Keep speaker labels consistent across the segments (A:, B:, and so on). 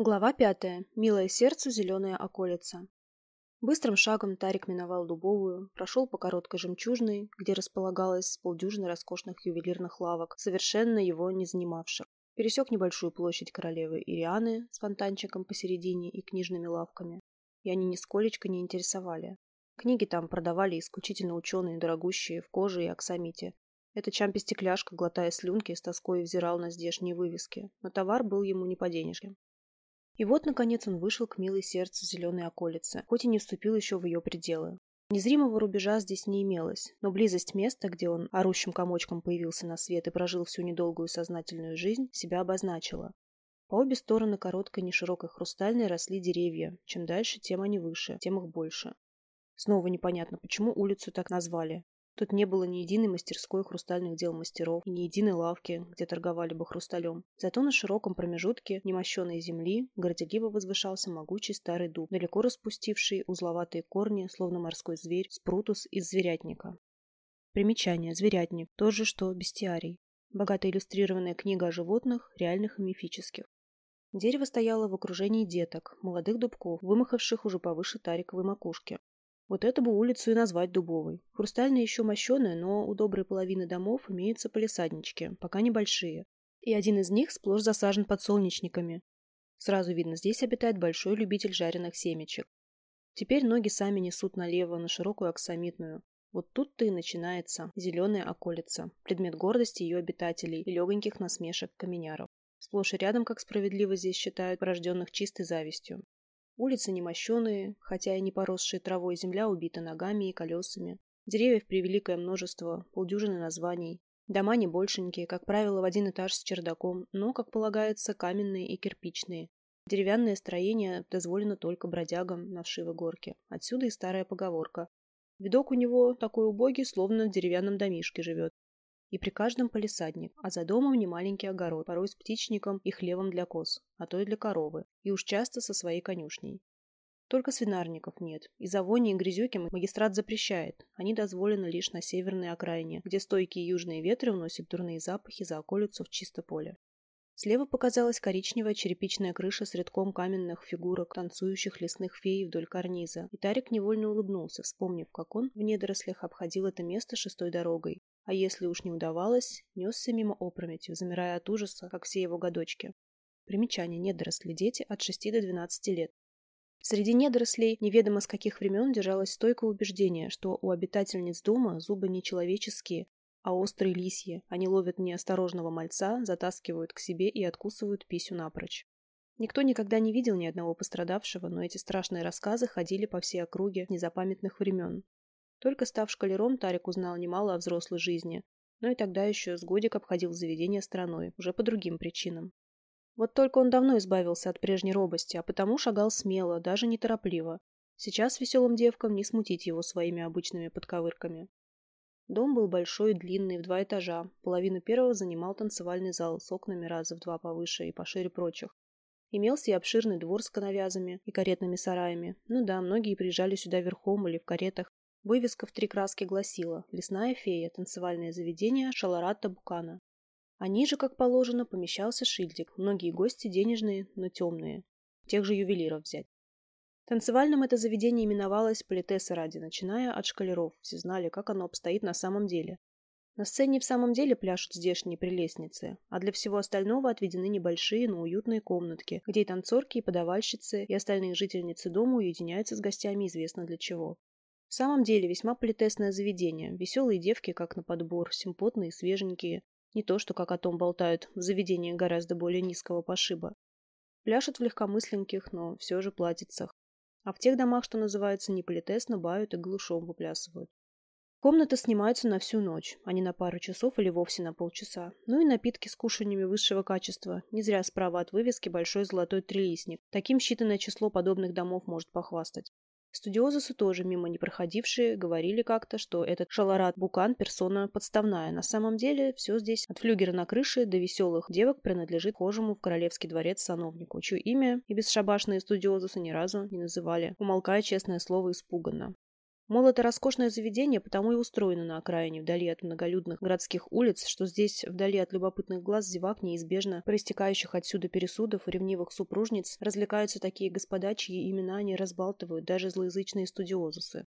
A: Глава пятая. Милое сердце, зеленая околица. Быстрым шагом Тарик миновал Дубовую, прошел по короткой жемчужной, где располагалось полдюжины роскошных ювелирных лавок, совершенно его не занимавших. Пересек небольшую площадь королевы Ирианы с фонтанчиком посередине и книжными лавками. И они нисколечко не интересовали. Книги там продавали исключительно ученые, дорогущие, в коже и оксамите. Этот чампи-стекляшка, глотая слюнки, с тоской взирал на здешние вывески, но товар был ему не по денежке. И вот, наконец, он вышел к милой сердцу зеленой околицы, хоть и не вступил еще в ее пределы. Незримого рубежа здесь не имелось, но близость места, где он орущим комочком появился на свет и прожил всю недолгую сознательную жизнь, себя обозначила. По обе стороны короткой неширокой хрустальной росли деревья. Чем дальше, тем они выше, тем их больше. Снова непонятно, почему улицу так назвали. Тут не было ни единой мастерской хрустальных дел мастеров и ни единой лавки, где торговали бы хрусталем. Зато на широком промежутке немощенной земли горделиво возвышался могучий старый дуб, далеко распустивший узловатые корни, словно морской зверь, спрутус из зверятника. Примечание. Зверятник. То же, что бестиарий. Богато иллюстрированная книга о животных, реальных и мифических. Дерево стояло в окружении деток, молодых дубков, вымахавших уже повыше тариковой макушки. Вот эту бы улицу и назвать Дубовой. Хрустальная еще мощеная, но у доброй половины домов имеются полисаднички, пока небольшие. И один из них сплошь засажен подсолнечниками. Сразу видно, здесь обитает большой любитель жареных семечек. Теперь ноги сами несут налево, на широкую оксамитную. Вот тут-то и начинается зеленая околица, предмет гордости ее обитателей и легоньких насмешек каменяров. Сплошь и рядом, как справедливо здесь считают, порожденных чистой завистью. Улицы немощеные, хотя и не поросшие травой, земля убита ногами и колесами. Деревьев превеликое множество, полдюжины названий. Дома не большенькие, как правило, в один этаж с чердаком, но, как полагается, каменные и кирпичные. Деревянное строение дозволено только бродягам на вшивой горке. Отсюда и старая поговорка. Видок у него такой убогий, словно в деревянном домишке живет. И при каждом полисадник, а за домом немаленький огород, порой с птичником и хлевом для коз, а то и для коровы, и уж часто со своей конюшней. Только свинарников нет. Из-за вони и грязюки магистрат запрещает. Они дозволены лишь на северной окраине, где стойкие южные ветры вносят дурные запахи за околицу в чисто поле. Слева показалась коричневая черепичная крыша с рядком каменных фигурок, танцующих лесных фей вдоль карниза. И Тарик невольно улыбнулся, вспомнив, как он в недорослях обходил это место шестой дорогой, а если уж не удавалось, несся мимо опрометью, замирая от ужаса, как все его годочки. Примечание. Недоросли. Дети от 6 до 12 лет. Среди недорослей неведомо с каких времен держалось стойкое убеждение, что у обитательниц дома зубы не человеческие, а острые лисьи. Они ловят неосторожного мальца, затаскивают к себе и откусывают писю напрочь. Никто никогда не видел ни одного пострадавшего, но эти страшные рассказы ходили по всей округе незапамятных времен. Только став шкалером, Тарик узнал немало о взрослой жизни, но и тогда еще с годик обходил заведение страной, уже по другим причинам. Вот только он давно избавился от прежней робости, а потому шагал смело, даже неторопливо. Сейчас веселым девкам не смутить его своими обычными подковырками. Дом был большой и длинный, в два этажа. Половину первого занимал танцевальный зал с окнами раза в два повыше и пошире прочих. Имелся и обширный двор с коновязами и каретными сараями. Ну да, многие приезжали сюда верхом или в каретах, Вывеска в три краски гласила «Лесная фея. Танцевальное заведение Шаларата Букана». А ниже, как положено, помещался шильдик. Многие гости денежные, но темные. Тех же ювелиров взять. Танцевальным это заведение именовалось политеса ради, начиная от шкалеров. Все знали, как оно обстоит на самом деле. На сцене в самом деле пляшут здешние прелестницы, а для всего остального отведены небольшие, но уютные комнатки, где и танцорки, и подавальщицы, и остальные жительницы дома уединяются с гостями известно для чего. В самом деле весьма политесное заведение. Веселые девки, как на подбор, симпотные, свеженькие. Не то, что как о том болтают в заведении гораздо более низкого пошиба. Пляшут в легкомысленьких, но все же платьицах. А в тех домах, что называется, не политесно, бают и глушом выплясывают. Комнаты снимаются на всю ночь, а не на пару часов или вовсе на полчаса. Ну и напитки с кушаньями высшего качества. Не зря справа от вывески большой золотой трилистник. Таким считанное число подобных домов может похвастать. Студиозусы тоже мимо не проходившие говорили как-то, что этот Шаларат Букан персона подставная. На самом деле все здесь от флюгера на крыше до веселых девок принадлежит хожему в королевский дворец сановнику, чье имя и бесшабашные студиозусы ни разу не называли, умолкая честное слово испуганно. Мол, это роскошное заведение потому и устроено на окраине, вдали от многолюдных городских улиц, что здесь, вдали от любопытных глаз зевак, неизбежно проистекающих отсюда пересудов и ревнивых супружниц, развлекаются такие господа, чьи имена они разбалтывают, даже злоязычные студиозусы.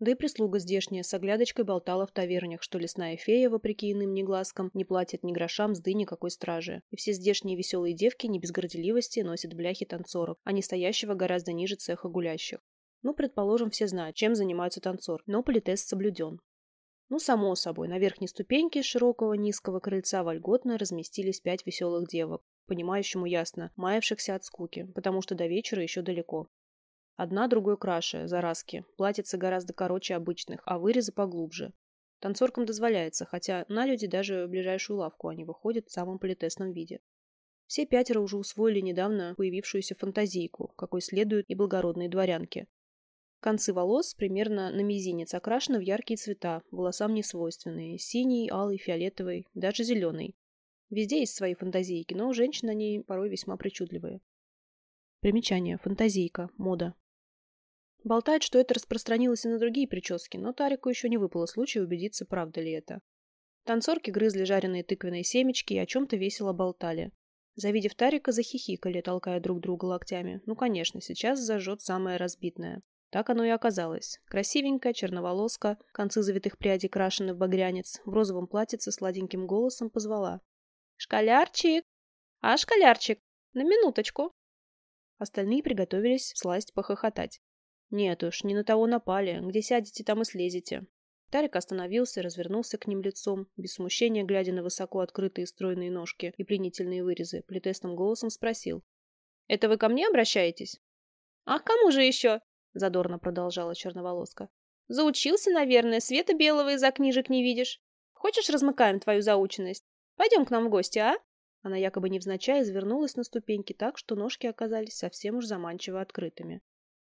A: Да и прислуга здешняя с оглядочкой болтала в тавернях, что лесная фея, вопреки иным негласкам, не платит ни грошам мзды никакой стражи. И все здешние веселые девки не без горделивости носят бляхи танцоров, а не стоящего гораздо ниже цеха гулящих. Ну, предположим, все знают, чем занимается танцор, но политез соблюден. Ну, само собой, на верхней ступеньке широкого низкого крыльца вольготно разместились пять веселых девок, понимающему ясно, маявшихся от скуки, потому что до вечера еще далеко. Одна другой краше, заразки, платьица гораздо короче обычных, а вырезы поглубже. Танцоркам дозволяется, хотя на люди даже в ближайшую лавку они выходят в самом политесном виде. Все пятеро уже усвоили недавно появившуюся фантазийку, какой следует и благородные дворянки. Концы волос примерно на мизинец окрашены в яркие цвета, волосам не свойственные – синий, алый, фиолетовый, даже зеленый. Везде есть свои фантазийки, но у женщин они порой весьма причудливые. Примечание. Фантазийка. Мода. Болтает, что это распространилось и на другие прически, но Тарику еще не выпало случая убедиться, правда ли это. Танцорки грызли жареные тыквенные семечки и о чем-то весело болтали. Завидев Тарика, захихикали, толкая друг друга локтями. Ну, конечно, сейчас зажжет самое разбитное. Так оно и оказалось. Красивенькая, черноволоска, концы завитых прядей крашены в багрянец, в розовом платьице сладеньким голосом позвала. «Школярчик! А, школярчик! На минуточку!» Остальные приготовились сласть похохотать. «Нет уж, не на того напали. Где сядете, там и слезете». Тарик остановился, развернулся к ним лицом, без смущения глядя на высоко открытые стройные ножки и пленительные вырезы, плетестным голосом спросил. «Это вы ко мне обращаетесь?» «А к кому же еще?» — задорно продолжала черноволоска. «Заучился, наверное, света белого из-за книжек не видишь. Хочешь, размыкаем твою заученность? Пойдем к нам в гости, а?» Она якобы невзначай извернулась на ступеньки так, что ножки оказались совсем уж заманчиво открытыми.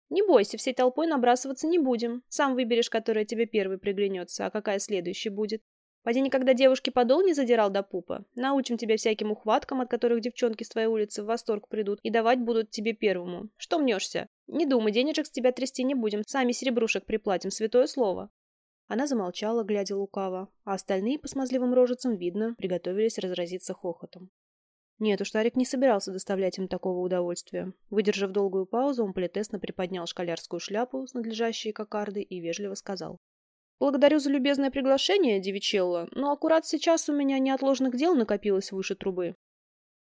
A: «Не бойся, всей толпой набрасываться не будем. Сам выберешь, которая тебе первой приглянется, а какая следующей будет. Поди никогда девушке подол не задирал до пупа. Научим тебя всяким ухваткам, от которых девчонки с твоей улицы в восторг придут, и давать будут тебе первому. Что мнешься? Не думай, денежек с тебя трясти не будем, сами серебрушек приплатим, святое слово. Она замолчала, глядя лукаво, а остальные по смазливым рожицам, видно, приготовились разразиться хохотом. Нет уж, Тарик не собирался доставлять им такого удовольствия. Выдержав долгую паузу, он политесно приподнял школярскую шляпу с надлежащей кокардой и вежливо сказал. Благодарю за любезное приглашение, Девичелла, но аккурат сейчас у меня неотложных дел накопилось выше трубы.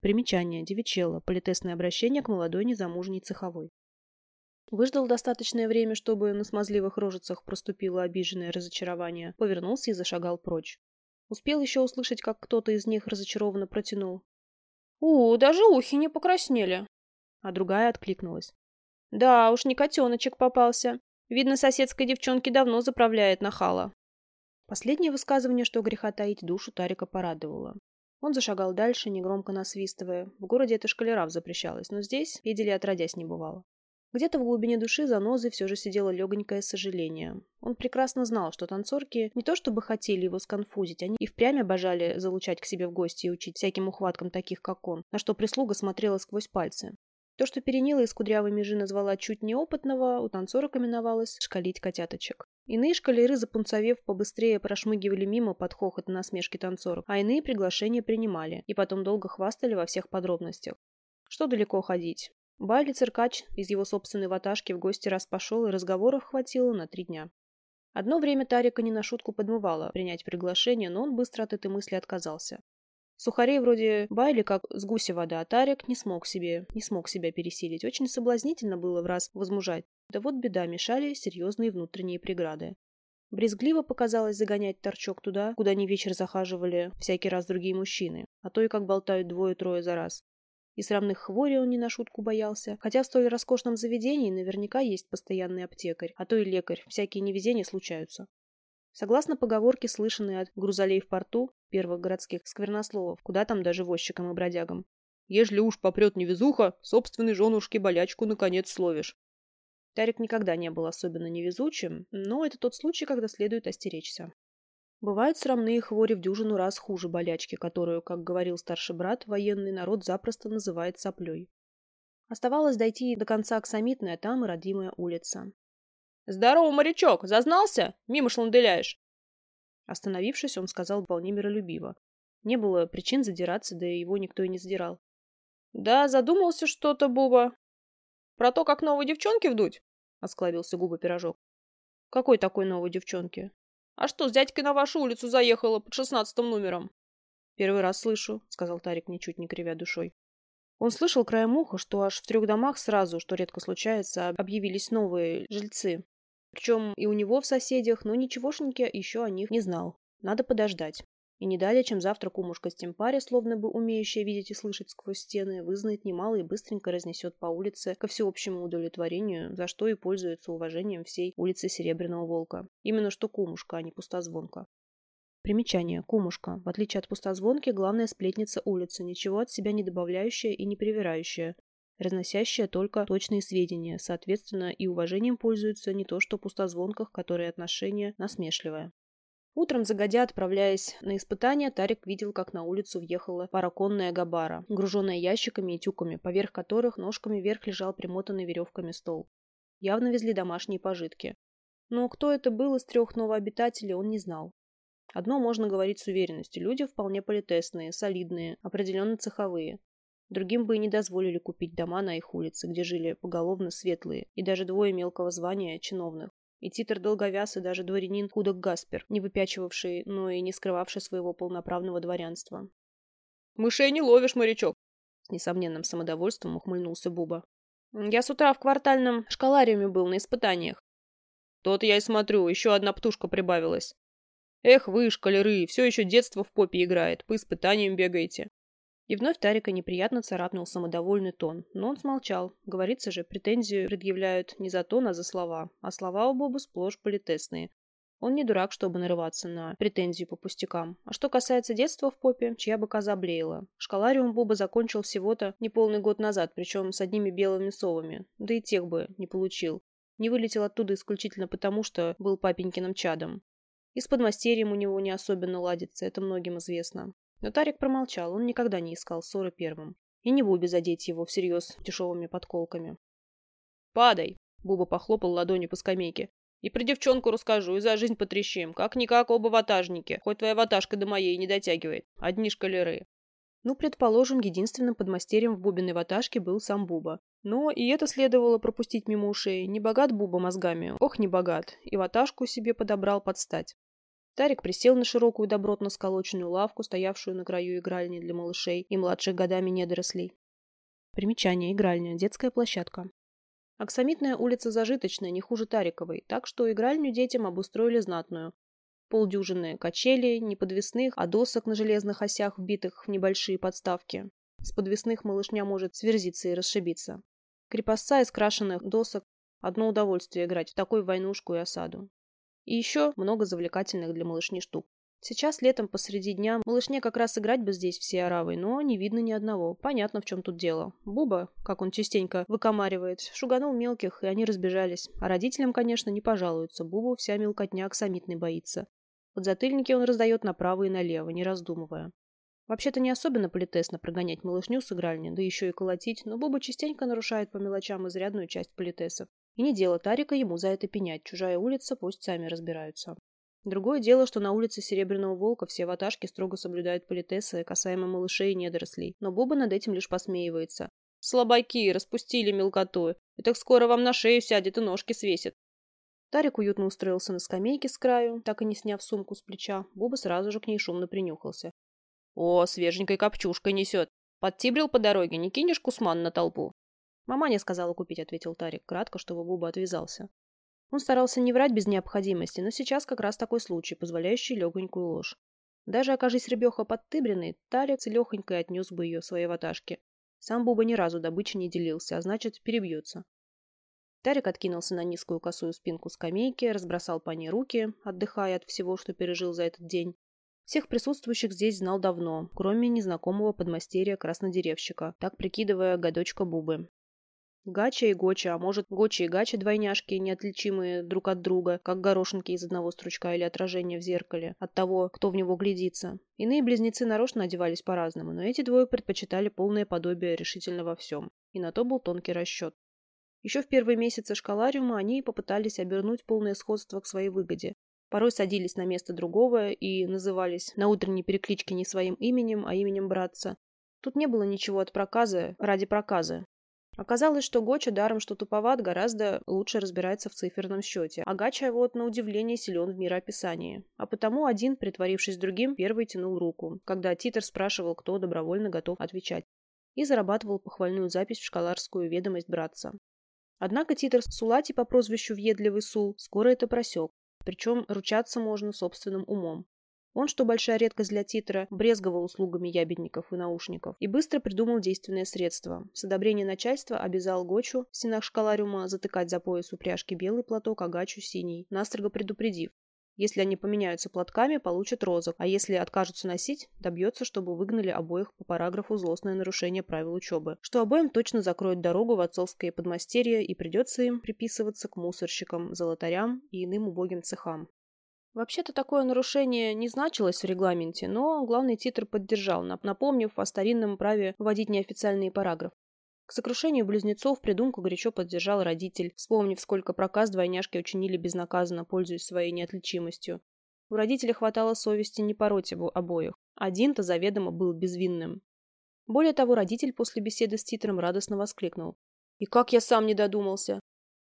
A: Примечание. Девичелла. Политесное обращение к молодой незамужней цеховой. Выждал достаточное время, чтобы на смазливых рожицах проступило обиженное разочарование, повернулся и зашагал прочь. Успел еще услышать, как кто-то из них разочарованно протянул. «У, даже ухи не покраснели!» А другая откликнулась. «Да уж, не котеночек попался. Видно, соседской девчонке давно заправляет нахала. Последнее высказывание, что греха таить, душу Тарика порадовало. Он зашагал дальше, негромко насвистывая. В городе это шкалерав запрещалось, но здесь видели отродясь не бывало. Где-то в глубине души за нозой все же сидело легонькое сожаление. Он прекрасно знал, что танцорки не то чтобы хотели его сконфузить, они и впрямь обожали залучать к себе в гости и учить всяким ухваткам таких, как он, на что прислуга смотрела сквозь пальцы. То, что перенила из кудрявой межи назвала чуть неопытного, у танцорок именовалось «шкалить котяточек». Иные шкалеры, запунцовев, побыстрее прошмыгивали мимо под хохот и насмешки танцоров, а иные приглашения принимали и потом долго хвастали во всех подробностях. Что далеко ходить? Байли циркач из его собственной ваташки в гости раз пошел, и разговоров хватило на три дня. Одно время Тарика не на шутку подмывало принять приглашение, но он быстро от этой мысли отказался. Сухарей вроде Байли, как с гуся вода, а Тарик не смог себе, не смог себя пересилить. Очень соблазнительно было в раз возмужать. Да вот беда, мешали серьезные внутренние преграды. Брезгливо показалось загонять торчок туда, куда не вечер захаживали всякий раз другие мужчины, а то и как болтают двое-трое за раз. И срамных хворей он не на шутку боялся, хотя в столь роскошном заведении наверняка есть постоянный аптекарь, а то и лекарь, всякие невезения случаются. Согласно поговорке, слышанной от грузолей в порту, первых городских сквернословов, куда там даже возчикам и бродягам. Ежели уж попрет невезуха, собственной женушке болячку наконец словишь. Тарик никогда не был особенно невезучим, но это тот случай, когда следует остеречься. Бывают срамные хвори в дюжину раз хуже болячки, которую, как говорил старший брат, военный народ запросто называет соплей. Оставалось дойти до конца Аксамитной, а там и родимая улица.
B: «Здорово, морячок! Зазнался? Мимо шланделяешь!»
A: Остановившись, он сказал вполне миролюбиво. Не было причин задираться, да и его никто и не задирал.
B: «Да, задумался что-то, Буба. Про то, как новые девчонки вдуть?» — осклавился губы пирожок.
A: «Какой такой новой девчонки?»
B: «А что, с дядькой на вашу улицу заехала под шестнадцатым номером?»
A: «Первый раз слышу», — сказал Тарик, ничуть не кривя душой. Он слышал краем уха, что аж в трех домах сразу, что редко случается, объявились новые жильцы. Причем и у него в соседях, но ничегошеньки еще о них не знал. Надо подождать. И не далее, чем завтра кумушка с Темпари, словно бы умеющая видеть и слышать сквозь стены, вызнает немало и быстренько разнесет по улице ко всеобщему удовлетворению, за что и пользуется уважением всей улицы Серебряного Волка. Именно что кумушка, а не пустозвонка. Примечание. Кумушка. В отличие от пустозвонки, главная сплетница улицы, ничего от себя не добавляющая и не привирающая разносящая только точные сведения, соответственно, и уважением пользуется не то что пустозвонках, которые отношение насмешливое. Утром, загодя отправляясь на испытания, Тарик видел, как на улицу въехала параконная габара, груженная ящиками и тюками, поверх которых ножками вверх лежал примотанный веревками стол. Явно везли домашние пожитки. Но кто это был из трех новообитателей, он не знал. Одно можно говорить с уверенностью. Люди вполне политесные, солидные, определенно цеховые. Другим бы и не дозволили купить дома на их улице, где жили поголовно светлые, и даже двое мелкого звания чиновных. И титр долговяз, и даже дворянин Худок Гаспер, не выпячивавший, но и не скрывавший своего полноправного дворянства.
B: «Мышей не ловишь, морячок!»
A: С несомненным самодовольством ухмыльнулся Буба. «Я с утра в квартальном школариуме был на испытаниях».
B: «Тот я и смотрю, еще одна птушка прибавилась. Эх вы, шкалеры, все еще детство в попе играет, по испытаниям бегаете.
A: И вновь Тарика неприятно царапнул самодовольный тон, но он смолчал. Говорится же, претензию предъявляют не за тон, а за слова. А слова у Боба сплошь политесные. Он не дурак, чтобы нарываться на претензию по пустякам. А что касается детства в попе, чья бы коза блеяла. Школариум Боба закончил всего-то неполный год назад, причем с одними белыми совами. Да и тех бы не получил. Не вылетел оттуда исключительно потому, что был папенькиным чадом. И с подмастерьем у него не особенно ладится, это многим известно. Но Тарик промолчал, он никогда не искал ссоры первым. И не Бубе задеть его всерьез дешевыми подколками.
B: «Падай!» — Буба похлопал ладонью по скамейке. «И про девчонку расскажу, и за жизнь потрещим. Как-никак оба ватажники, хоть твоя ватажка до моей не дотягивает. Одни шкалеры».
A: Ну, предположим, единственным подмастерьем в Бубиной ватажке был сам Буба. Но и это следовало пропустить мимо ушей. Не богат Буба мозгами, ох, не богат. И ватажку себе подобрал под стать. Тарик присел на широкую добротно сколоченную лавку, стоявшую на краю игральни для малышей и младших годами недорослей. Примечание. Игральня. Детская площадка. Аксамитная улица зажиточная, не хуже Тариковой, так что игральню детям обустроили знатную. Полдюжины качелей, не подвесных, а досок на железных осях, вбитых в небольшие подставки. С подвесных малышня может сверзиться и расшибиться. Крепостца из крашенных досок – одно удовольствие играть в такую войнушку и осаду. И еще много завлекательных для малышни штук. Сейчас летом посреди дня малышне как раз играть бы здесь все оравой, но не видно ни одного. Понятно, в чем тут дело. Буба, как он частенько выкомаривает, шуганул мелких, и они разбежались. А родителям, конечно, не пожалуются. Бубу вся мелкотня оксамитной боится. Подзатыльники он раздает направо и налево, не раздумывая. Вообще-то не особенно политесно прогонять малышню с игральни, да еще и колотить, но Буба частенько нарушает по мелочам изрядную часть политесов. И не дело Тарика ему за это пенять, чужая улица, пусть сами разбираются. Другое дело, что на улице Серебряного Волка все ваташки строго соблюдают политесы, касаемо малышей и недорослей, но Боба над этим лишь посмеивается.
B: «Слабаки, распустили мелкоту, и так скоро вам на шею сядет и ножки свесит».
A: Тарик уютно устроился на скамейке с краю, так и не сняв сумку с плеча. Боба сразу же к ней шумно принюхался.
B: «О, свеженькой копчушкой несет. Подтибрил по дороге, не кинешь кусман на толпу?»
A: «Мама не сказала купить», — ответил Тарик, кратко, чтобы Буба отвязался. Он старался не врать без необходимости, но сейчас как раз такой случай, позволяющий легонькую ложь. Даже окажись ребеха подтыбренной, Тарик целехонько отнес бы ее своей ваташке. Сам Буба ни разу добычи не делился, а значит, перебьется. Тарик откинулся на низкую косую спинку скамейки, разбросал по ней руки, отдыхая от всего, что пережил за этот день. Всех присутствующих здесь знал давно, кроме незнакомого подмастерья краснодеревщика, так прикидывая годочка Бубы. Гача и Гоча, а может, Гоча и Гача двойняшки, неотличимые друг от друга, как горошинки из одного стручка или отражение в зеркале, от того, кто в него глядится. Иные близнецы нарочно одевались по-разному, но эти двое предпочитали полное подобие решительно во всем. И на то был тонкий расчет. Еще в первые месяцы школариума они попытались обернуть полное сходство к своей выгоде. Порой садились на место другого и назывались на утренней перекличке не своим именем, а именем братца. Тут не было ничего от проказа ради проказа. Оказалось, что Гоча, даром что туповат, гораздо лучше разбирается в циферном счете, а Гача, вот, на удивление, силен в мироописании. А потому один, притворившись другим, первый тянул руку, когда Титер спрашивал, кто добровольно готов отвечать, и зарабатывал похвальную запись в школарскую ведомость братца. Однако Титер Сулати по прозвищу Въедливый Сул скоро это просек, причем ручаться можно собственным умом. Он, что большая редкость для титра, брезговал услугами ябедников и наушников и быстро придумал действенное средство. С одобрения начальства обязал Гочу в стенах школариума затыкать за пояс упряжки белый платок, а Гачу синий, настрого предупредив. Если они поменяются платками, получат розок, а если откажутся носить, добьется, чтобы выгнали обоих по параграфу злостное нарушение правил учебы, что обоим точно закроет дорогу в отцовское подмастерье и придется им приписываться к мусорщикам, золотарям и иным убогим цехам. Вообще-то такое нарушение не значилось в регламенте, но главный титр поддержал, напомнив о старинном праве вводить неофициальные параграфы. К сокрушению близнецов придумку горячо поддержал родитель, вспомнив, сколько проказ двойняшки учинили безнаказанно, пользуясь своей неотличимостью. У родителя хватало совести не пороть его обоих. Один-то заведомо был безвинным. Более того, родитель после беседы с Титром радостно воскликнул. «И как я сам не додумался!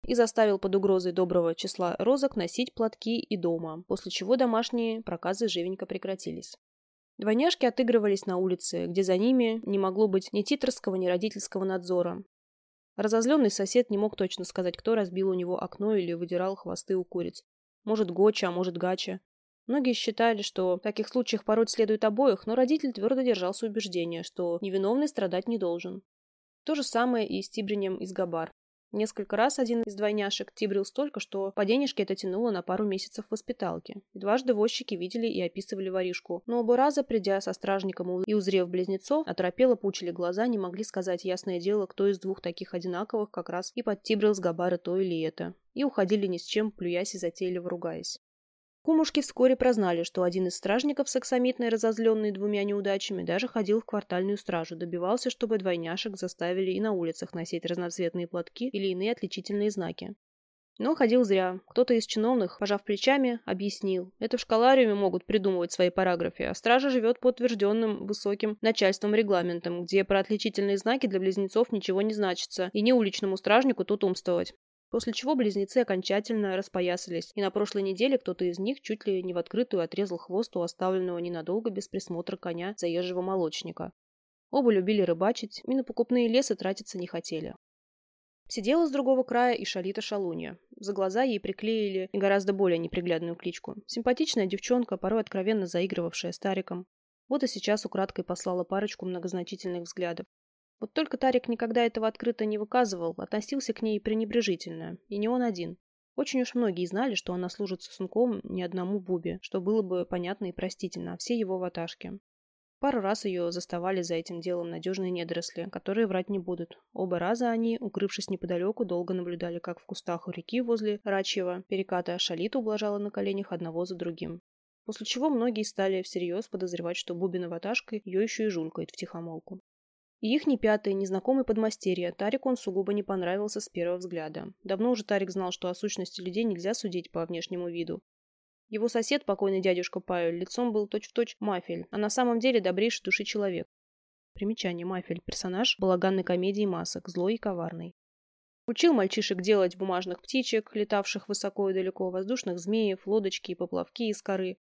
A: И заставил под угрозой доброго числа розок носить платки и дома, после чего домашние проказы живенько прекратились. Двойняшки отыгрывались на улице, где за ними не могло быть ни титрского, ни родительского надзора. Разозленный сосед не мог точно сказать, кто разбил у него окно или выдирал хвосты у куриц. Может, Гоча, а может, Гача. Многие считали, что в таких случаях пороть следует обоих, но родитель твердо держался убеждения, что невиновный страдать не должен. То же самое и с Тибринем из Габар. Несколько раз один из двойняшек тибрил столько, что по денежке это тянуло на пару месяцев в воспиталке. Дважды возчики видели и описывали воришку, но оба раза, придя со стражником и узрев близнецов, оторопело пучили глаза, не могли сказать ясное дело, кто из двух таких одинаковых как раз и подтибрил с Габары то или это, и уходили ни с чем, плюясь и затейливо ругаясь. Кумушки вскоре прознали, что один из стражников, саксамитный, разозленный двумя неудачами, даже ходил в квартальную стражу, добивался, чтобы двойняшек заставили и на улицах носить разноцветные платки или иные отличительные знаки. Но ходил зря. Кто-то из чиновных, пожав плечами, объяснил. Это в школариуме могут придумывать свои параграфы, а стража живет по утвержденным высоким начальством регламентам, где про отличительные знаки для близнецов ничего не значится, и не уличному стражнику тут умствовать. После чего близнецы окончательно распоясались, и на прошлой неделе кто-то из них чуть ли не в открытую отрезал хвост у оставленного ненадолго без присмотра коня заезжего молочника. Оба любили рыбачить и на покупные лесы тратиться не хотели. Сидела с другого края и Шалита Шалунья. За глаза ей приклеили гораздо более неприглядную кличку. Симпатичная девчонка, порой откровенно заигрывавшая стариком. Вот и сейчас украдкой послала парочку многозначительных взглядов. Вот только Тарик никогда этого открыто не выказывал, относился к ней пренебрежительно. И не он один. Очень уж многие знали, что она служит сосунком ни одному Бубе, что было бы понятно и простительно, а все его ваташки. Пару раз ее заставали за этим делом надежные недоросли, которые врать не будут. Оба раза они, укрывшись неподалеку, долго наблюдали, как в кустах у реки возле Рачьего переката Шалита ублажала на коленях одного за другим. После чего многие стали всерьез подозревать, что Бубина ваташка ее еще и жулькает втихомолку. И их не пятый, незнакомый подмастерье. Тарику он сугубо не понравился с первого взгляда. Давно уже Тарик знал, что о сущности людей нельзя судить по внешнему виду. Его сосед, покойный дядюшка Паю, лицом был точь-в-точь -точь Мафель, а на самом деле добрейший души человек. Примечание. Мафель. Персонаж балаганной комедии масок, злой и коварный. Учил мальчишек делать бумажных птичек, летавших высоко и далеко, воздушных змеев, лодочки и поплавки из коры,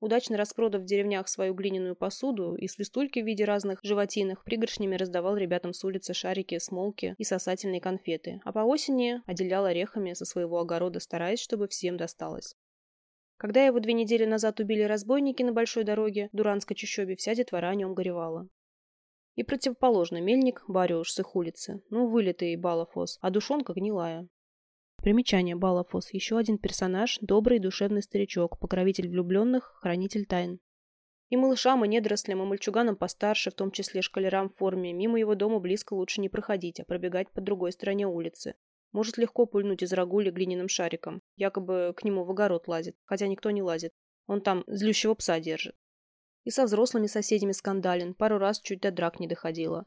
A: Удачно распродав в деревнях свою глиняную посуду и свистульки в виде разных животинок, пригоршнями раздавал ребятам с улицы шарики, смолки и сосательные конфеты, а по осени отделял орехами со своего огорода, стараясь, чтобы всем досталось. Когда его две недели назад убили разбойники на большой дороге, Дуранской чащобе, вся детвора о нем горевала. И противоположно, мельник Бариуш с их улицы, ну, вылитый балафос, а душонка гнилая. Примечание Балафос. Еще один персонаж, добрый и душевный старичок, покровитель влюбленных, хранитель тайн. И малышам, и недорослям, и мальчуганам постарше, в том числе шкалерам в форме, мимо его дома близко лучше не проходить, а пробегать по другой стороне улицы. Может легко пульнуть из рагули глиняным шариком. Якобы к нему в огород лазит, хотя никто не лазит. Он там злющего пса держит. И со взрослыми соседями скандален, пару раз чуть до драк не доходило.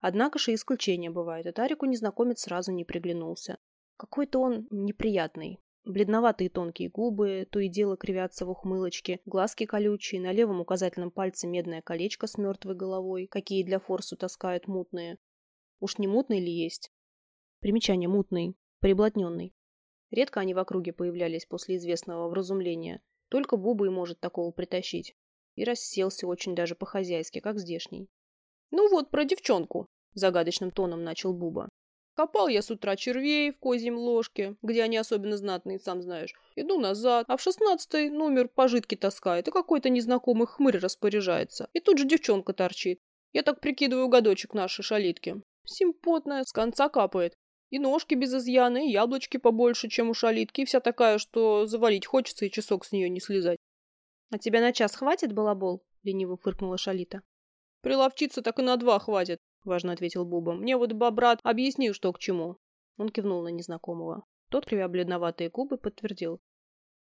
A: Однако же исключения бывают, и Тарику незнакомец сразу не приглянулся. Какой-то он неприятный. Бледноватые тонкие губы, то и дело кривятся в ухмылочке, глазки колючие, на левом указательном пальце медное колечко с мертвой головой, какие для форсу таскают мутные. Уж не мутный ли есть? Примечание мутный, приблотненный. Редко они в округе появлялись после известного вразумления. Только Буба и может такого притащить. И расселся очень даже по-хозяйски, как здешний.
B: «Ну вот, про девчонку», — загадочным тоном начал Буба. Копал я с утра червей в козьем ложке, где они особенно знатные, сам знаешь. Иду назад, а в шестнадцатый номер пожитки таскает, и какой-то незнакомый хмырь распоряжается. И тут же девчонка торчит. Я так прикидываю годочек нашей шалитки. Симпотная, с конца капает. И ножки без изъяна, и яблочки побольше, чем у шалитки, и вся такая, что завалить хочется и часок с нее не слезать.
A: — А тебя на час хватит, балабол? — лениво фыркнула Шалита.
B: — Приловчиться так и на два хватит, — важно ответил Буба. — Мне вот бабрат объяснил, что к чему.
A: Он кивнул на незнакомого. Тот, кривя бледноватые губы, подтвердил.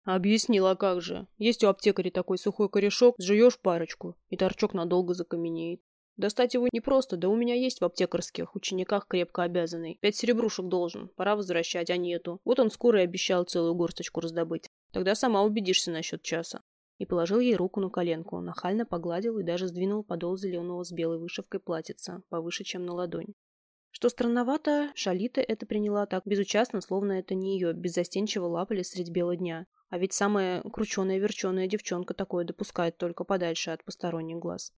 B: Объяснила, а как же. Есть у аптекаря такой сухой корешок, сжуешь парочку, и торчок надолго закаменеет. Достать его непросто, да у меня есть в аптекарских учениках крепко обязанный. Пять серебрушек должен, пора возвращать, а нету. Вот он скоро и обещал целую горсточку раздобыть. Тогда сама убедишься насчет часа. И положил ей руку на коленку, нахально погладил и даже сдвинул подол зеленого с белой вышивкой платьица, повыше, чем на ладонь. Что странновато, Шалита это приняла так безучастно, словно это не ее беззастенчиво лапали средь бела дня. А ведь самая крученая-верченая девчонка такое допускает только подальше от посторонних глаз.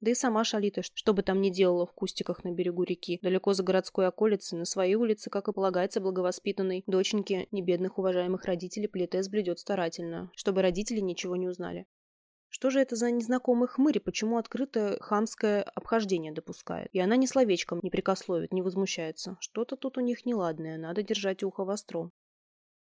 B: Да и сама Шалита, что бы там ни делала в кустиках на берегу реки, далеко за городской околицей, на своей улице, как и полагается благовоспитанной доченьке небедных уважаемых родителей, Плетес блюдет старательно, чтобы родители ничего не узнали. Что же это за незнакомый хмырь почему открыто хамское обхождение допускает? И она ни словечком не прикословит, не возмущается. Что-то тут у них неладное, надо держать ухо востро.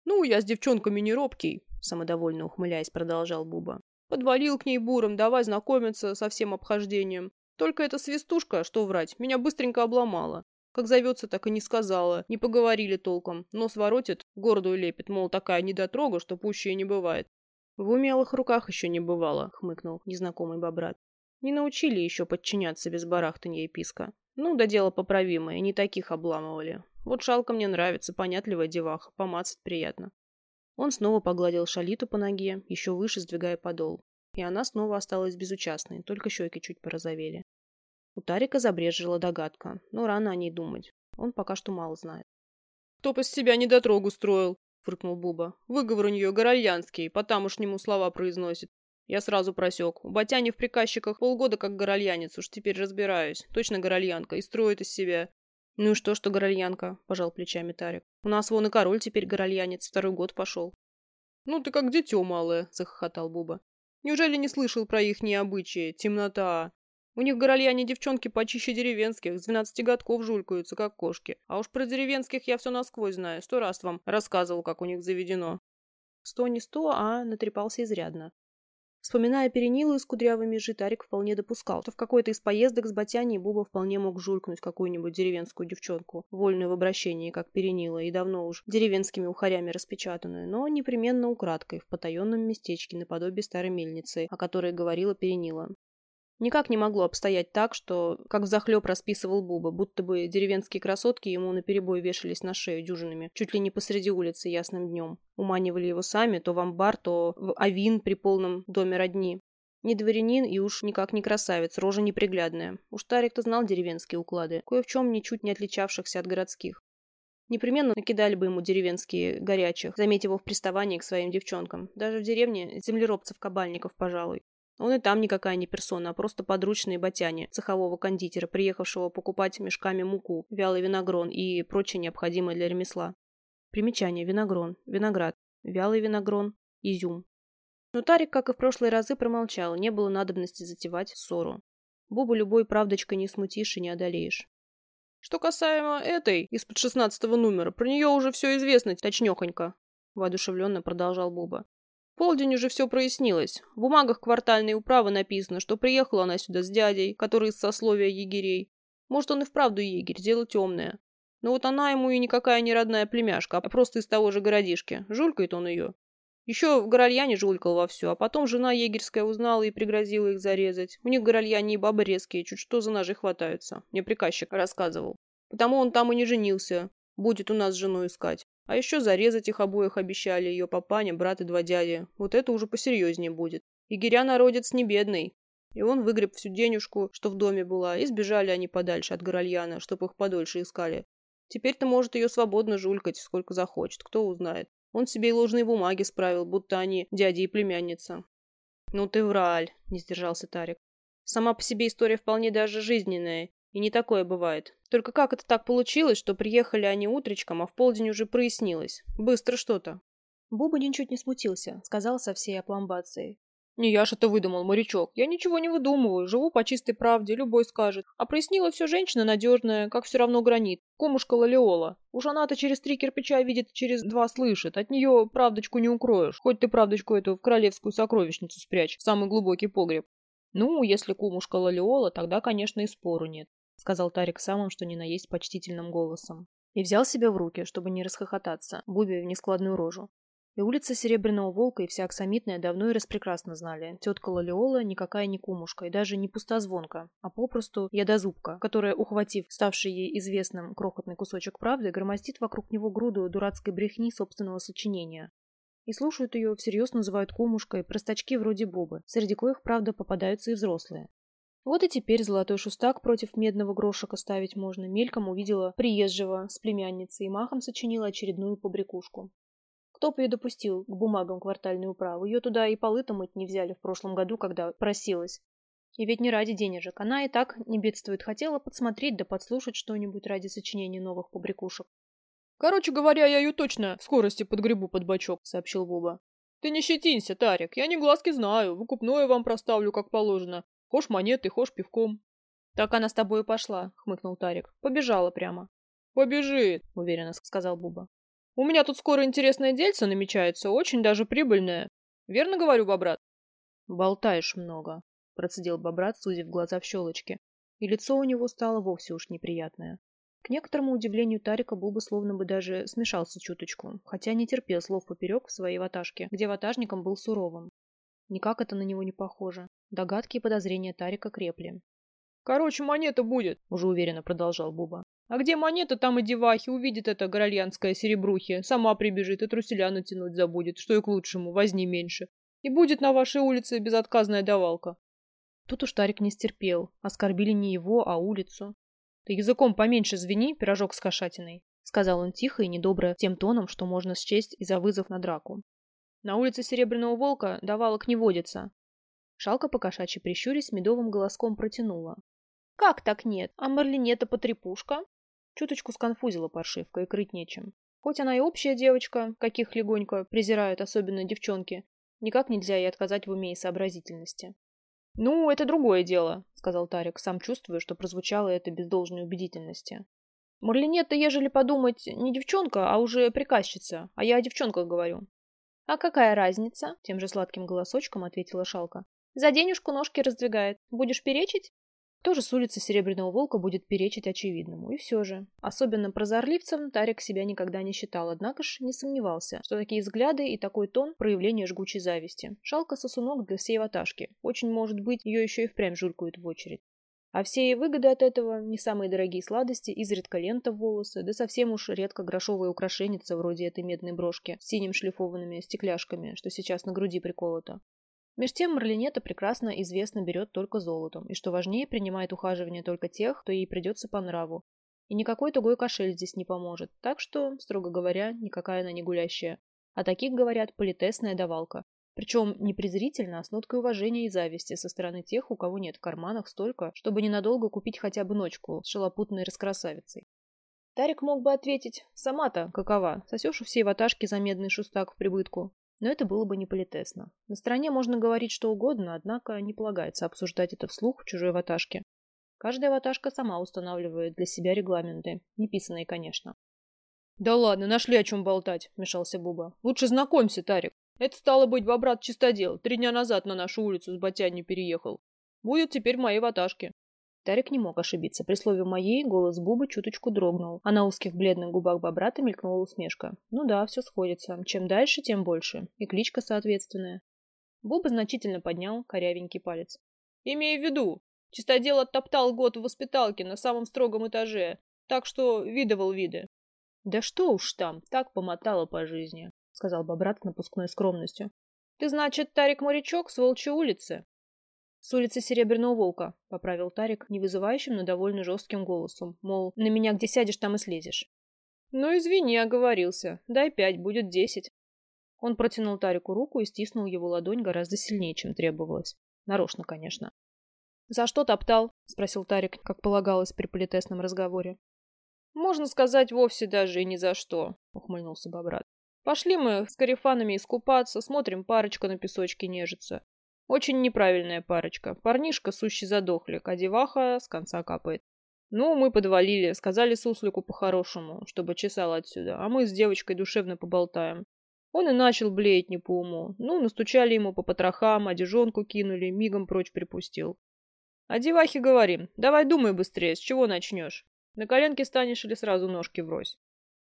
B: «Ну, я с девчонками не робкий», — самодовольно ухмыляясь, продолжал Буба. Подвалил к ней буром, давай знакомиться со всем обхождением. Только эта свистушка, что врать, меня быстренько обломала. Как зовется, так и не сказала. Не поговорили толком. Нос воротит, городу лепит, мол, такая недотрога, что пуще и не бывает.
A: В умелых руках еще не бывало, хмыкнул незнакомый бобрат. Не научили еще подчиняться без барахтанья и писка. Ну, да дело поправимое, не таких обламывали. Вот шалка мне нравится, понятливая деваха, помацать приятно. Он снова погладил шалиту по ноге, еще выше сдвигая подол. И она снова осталась безучастной, только щеки чуть порозовели. У Тарика забрежила догадка, но рано о ней думать. Он пока что мало знает.
B: «Кто по себя недотрогу строил?» — фыркнул Буба. «Выговор у нее горальянский, по-тамошнему слова произносит. Я сразу просек. У Батяни в приказчиках полгода как горальянец, уж теперь разбираюсь. Точно горальянка, и строит из себя.
A: «Ну и что, что горальянка?» – пожал плечами Тарик. «У нас вон и король теперь горальянец, второй год пошел».
B: «Ну ты как дитё малое», – захохотал Буба. «Неужели не слышал про их необычаи, темнота? У них горальяне девчонки почище деревенских, с двенадцати годков жулькаются, как кошки. А уж про деревенских я все насквозь знаю, сто раз вам рассказывал, как у них заведено».
A: Сто не сто, а натрепался изрядно. Вспоминая перенилу с кудрявыми жи, Тарик вполне допускал, что в какой-то из поездок с Батяней Буба вполне мог жулькнуть какую-нибудь деревенскую девчонку, вольную в обращении, как перенила, и давно уж деревенскими ухарями распечатанную, но непременно украдкой, в потаенном местечке наподобие старой мельницы, о которой говорила перенила. Никак не могло обстоять так, что, как взахлеб расписывал Буба, будто бы деревенские красотки ему наперебой вешались на шею дюжинами, чуть ли не посреди улицы ясным днем. Уманивали его сами то в амбар, то в авин при полном доме родни. Не дворянин и уж никак не красавец, рожа неприглядная. Уж Тарик-то знал деревенские уклады, кое в чем ничуть не отличавшихся от городских. Непременно накидали бы ему деревенские горячих, заметив его в приставании к своим девчонкам. Даже в деревне землеробцев-кабальников, пожалуй. Он и там никакая не персона, а просто подручные батяне цехового кондитера, приехавшего покупать мешками муку, вялый виногрон и прочее необходимое для ремесла. Примечание. Виногрон. Виноград. Вялый виногрон. Изюм. Но Тарик, как и в прошлые разы, промолчал, не было надобности затевать ссору. Бубу любой правдочкой не смутишь и не одолеешь.
B: Что касаемо этой, из-под шестнадцатого номера, про нее уже все известно точнёхонько, воодушевленно продолжал Буба полдень уже все прояснилось. В бумагах квартальной управы написано, что приехала она сюда с дядей, который из сословия егерей. Может, он и вправду егерь, дело темное. Но вот она ему и никакая не родная племяшка, а просто из того же городишки. Жулькает он ее. Еще в Горальяне жулькал вовсю, а потом жена егерская узнала и пригрозила их зарезать. У них Горальяне и бабы резкие, чуть что за ножи хватаются. Мне приказчик рассказывал. Потому он там и не женился. Будет у нас жену искать. А еще зарезать их обоих обещали ее папаня, брат и два дяди. Вот это уже посерьезнее будет. Егеря народец не бедный. И он выгреб всю денежку, что в доме была, и сбежали они подальше от Горальяна, чтобы их подольше искали. Теперь-то может ее свободно жулькать, сколько захочет, кто узнает. Он себе и ложные бумаги справил, будто они дядя и племянница. «Ну ты враль», — не сдержался Тарик. «Сама по себе история вполне даже жизненная, и не такое бывает. Только как это так получилось, что приехали они утречком, а в полдень уже прояснилось? Быстро что-то».
A: Буба ничуть не смутился, сказал со всей опломбацией.
B: «Не я ж это выдумал, морячок. Я ничего не выдумываю, живу по чистой правде, любой скажет. А прояснила все женщина надежная, как все равно гранит. Комушка Лалиола. Уж она-то через три кирпича видит, через два слышит. От нее правдочку не укроешь. Хоть ты правдочку эту в королевскую сокровищницу спрячь, в самый глубокий погреб. Ну, если кумушка Лалиола, тогда, конечно, и спору нет», — сказал Тарик самым, что ни на есть почтительным голосом. И взял себя в руки, чтобы не расхохотаться, Бубе в нескладную рожу. И улица Серебряного Волка и вся Аксамитная давно и распрекрасно знали. Тетка Лалиола никакая не кумушка и даже не пустозвонка, а попросту ядозубка, которая, ухватив ставший ей известным крохотный кусочек правды, громоздит вокруг него груду дурацкой брехни собственного сочинения. И слушают ее, всерьез называют кумушкой, простачки вроде Бобы, среди коих, правда, попадаются и взрослые. Вот и теперь золотой шустак против медного грошика ставить можно. Мельком увидела приезжего с племянницей и махом сочинила очередную побрякушку. Кто бы ее допустил к бумагам квартальной управы? Ее туда и полы-то мыть не взяли в прошлом году, когда просилась. И ведь не ради денежек. Она и так не бедствует. Хотела подсмотреть да подслушать что-нибудь ради сочинения новых побрякушек. «Короче говоря, я ее точно в скорости подгребу под бачок», — сообщил Буба. «Ты не щетинься, Тарик. Я не глазки знаю. Выкупное вам проставлю, как положено. Хошь монеты, хошь пивком».
A: «Так она с тобой пошла», — хмыкнул Тарик. «Побежала прямо».
B: «Побежит», — уверенно сказал Буба. У меня тут скоро интересное дельце намечается, очень даже прибыльное. Верно говорю, Бобрат?
A: Болтаешь много, процедил Бобрат, сузив глаза в щелочке. И лицо у него стало вовсе уж неприятное. К некоторому удивлению Тарика Буба словно бы даже смешался чуточку, хотя не терпел слов поперек в своей ваташке, где ватажником был суровым. Никак это на него не похоже. Догадки и подозрения Тарика крепли.
B: «Короче, монета будет», — уже уверенно продолжал Буба. А где монета, там и девахи, увидит это горальянское серебрухи, сама прибежит и труселя натянуть забудет, что и к лучшему, возни меньше. И будет на вашей улице безотказная давалка.
A: Тут уж Тарик не стерпел. Оскорбили не его, а улицу. Ты языком поменьше звени, пирожок с кошатиной, сказал он тихо и недобро тем тоном, что можно счесть и за вызов на драку. На улице Серебряного Волка давалок не водится. Шалка по кошачьи прищурясь медовым голоском протянула. «Как так нет? А Марлинета потрепушка?» Чуточку сконфузила паршивка, и крыть нечем. Хоть она и общая девочка, каких легонько презирают особенно девчонки, никак нельзя ей отказать в уме и сообразительности.
B: «Ну, это другое дело», — сказал Тарик, сам чувствуя, что прозвучало это без должной убедительности. «Марлинетта, ежели подумать, не девчонка, а уже приказчица, а я о девчонках говорю».
A: «А какая разница?» — тем же сладким голосочком ответила Шалка. «За денежку ножки раздвигает. Будешь перечить?» Тоже с улицы Серебряного Волка будет перечить очевидному. И все же. Особенно прозорливцем Тарик себя никогда не считал, однако ж не сомневался, что такие взгляды и такой тон – проявление жгучей зависти. Шалка сосунок для всей ваташки. Очень может быть, ее еще и впрямь жулькают в очередь. А все выгоды от этого, не самые дорогие сладости, изредка лента в волосы, да совсем уж редко грошовые украшеница вроде этой медной брошки с синим шлифованными стекляшками, что сейчас на груди приколото. Меж тем Марлинета прекрасно известно берет только золотом, и что важнее, принимает ухаживание только тех, кто ей придется по нраву. И никакой тугой кошель здесь не поможет, так что, строго говоря, никакая она не гулящая. А таких, говорят, политесная давалка. Причем не презрительно, а с ноткой уважения и зависти со стороны тех, у кого нет в карманах столько, чтобы ненадолго купить хотя бы ночку с шалопутной раскрасавицей. Тарик мог бы ответить, сама-то какова, сосешь у всей ваташки за медный шустак в прибытку, но это было бы не политесно. На стороне можно говорить что угодно, однако не полагается обсуждать это вслух в чужой ваташке. Каждая ваташка сама устанавливает для себя регламенты, неписанные, конечно.
B: «Да ладно, нашли о чем болтать», — вмешался Буба. «Лучше знакомься, Тарик. Это стало быть бобрат чистодел. Три дня назад на нашу улицу с Батяней переехал. Будет теперь в моей ваташке».
A: Тарик не мог ошибиться. При слове «моей» голос Бубы чуточку дрогнул, а на узких бледных губах Бобрата мелькнула усмешка. Ну да, все сходится. Чем дальше, тем больше. И кличка соответственная. Буба значительно поднял корявенький палец. «Имей в виду, чистодел оттоптал год в воспиталке на самом строгом этаже, так что видывал виды». «Да что уж там, так помотало по жизни», — сказал Бобрат напускной скромностью. «Ты, значит, Тарик-морячок с Волчьей улицы?» «С улицы Серебряного Волка», — поправил Тарик, не вызывающим, но довольно жестким голосом. Мол, на меня где сядешь, там и слезешь. «Ну, извини, оговорился. Дай пять, будет десять». Он протянул Тарику руку и стиснул его ладонь гораздо сильнее, чем требовалось. Нарочно, конечно. «За что топтал?» — спросил Тарик, как полагалось при политесном разговоре. «Можно сказать, вовсе даже и ни за что», — ухмыльнулся Бобрат. «Пошли мы с карифанами искупаться, смотрим, парочка на песочке нежится. Очень неправильная парочка. Парнишка сущий задохлик, а деваха с конца капает. Ну, мы подвалили, сказали суслику по-хорошему, чтобы чесал отсюда, а мы с девочкой душевно поболтаем. Он и начал блеять не по уму. Ну, настучали ему по потрохам, одежонку кинули, мигом прочь припустил. А девахе говорим, давай думай быстрее, с чего начнешь? На коленке станешь или сразу ножки врозь?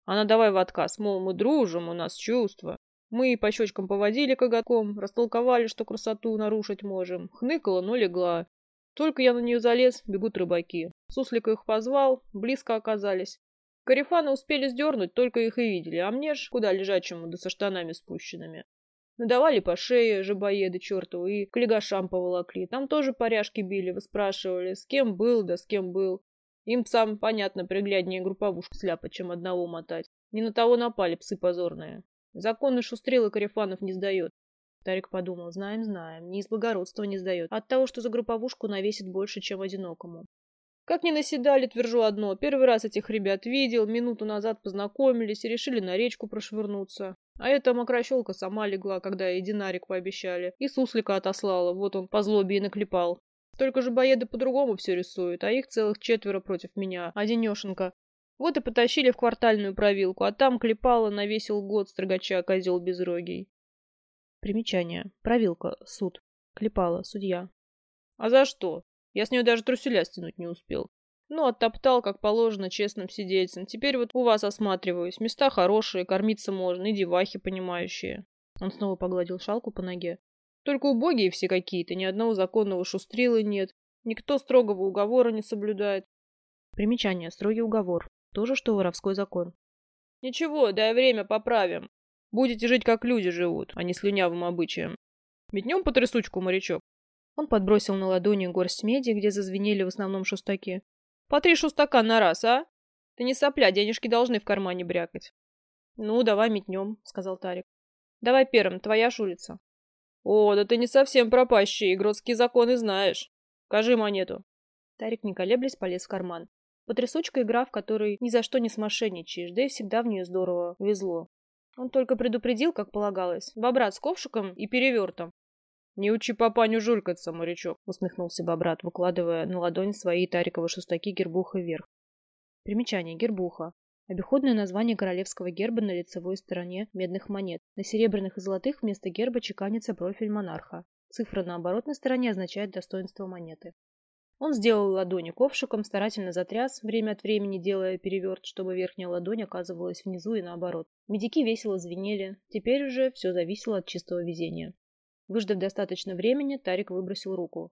A: Она давай в отказ, мол, мы дружим, у нас чувства. Мы по щечкам поводили коготком, растолковали, что красоту нарушить можем. Хныкала, но легла. Только я на нее залез, бегут рыбаки. Суслик их позвал, близко оказались. Карифаны успели сдернуть, только их и видели, а мне ж куда лежачему, да со штанами спущенными. Надавали по шее жабоеды чертовы и к легашам поволокли. Там тоже поряшки били, выспрашивали, с кем был, да с кем был. Им сам, понятно, пригляднее групповушку сляпать, чем одного мотать. Не на того напали, псы позорные. Законы шустрелы Карифанов не сдает. Тарик подумал, знаем, знаем, не из благородства не сдает, а от того, что за групповушку навесит больше, чем одинокому. Как ни наседали, твержу одно. Первый раз этих ребят видел, минуту назад познакомились и решили на речку прошвырнуться. А эта мокрощелка сама легла, когда ей динарик пообещали. И суслика отослала, вот он по злобе и наклепал. Только же боеды по-другому все рисуют, а их целых четверо против меня. Одинешенка. Вот и потащили в квартальную провилку, а там клепало на весел год строгача козел безрогий. Примечание. Провилка. Суд. Клепала. Судья. А за что? Я с нее даже труселя стянуть не успел. Ну, оттоптал, как положено, честным сидельцам. Теперь вот у вас осматриваюсь. Места хорошие, кормиться можно, и девахи понимающие. Он снова погладил шалку по ноге. Только убогие все какие-то, ни одного законного шустрила нет. Никто строгого уговора не соблюдает. Примечание. Строгий уговор. То же, что воровской закон. Ничего, дай время, поправим. Будете жить, как люди живут, а не слюнявым обычаем. Метнем по трясучку, морячок. Он подбросил на ладони горсть меди, где зазвенели в основном шустаки. По три шустака на раз, а? Ты не сопля, денежки должны в кармане брякать. Ну, давай метнем, сказал Тарик. Давай первым, твоя ж улица. О, да ты не совсем пропащий, игротские законы знаешь. Кажи монету. Тарик, не колеблясь, полез в карман. Потрясучка игра, в которой ни за что не смошенничаешь, да и всегда в нее здорово везло. Он только предупредил, как полагалось, бобрат с ковшиком и перевертом. «Не учи папаню жулькаться, морячок», — усмехнулся бобрат, выкладывая на ладонь свои тариковые шестаки гербуха вверх. Примечание. Гербуха. Обиходное название королевского герба на лицевой стороне медных монет. На серебряных и золотых вместо герба чеканится профиль монарха. Цифра на оборотной стороне означает достоинство монеты. Он сделал ладони ковшиком, старательно затряс, время от времени делая переверт, чтобы верхняя ладонь оказывалась внизу и наоборот. Медики весело звенели. Теперь уже все зависело от чистого везения. Выждав достаточно времени, Тарик выбросил руку.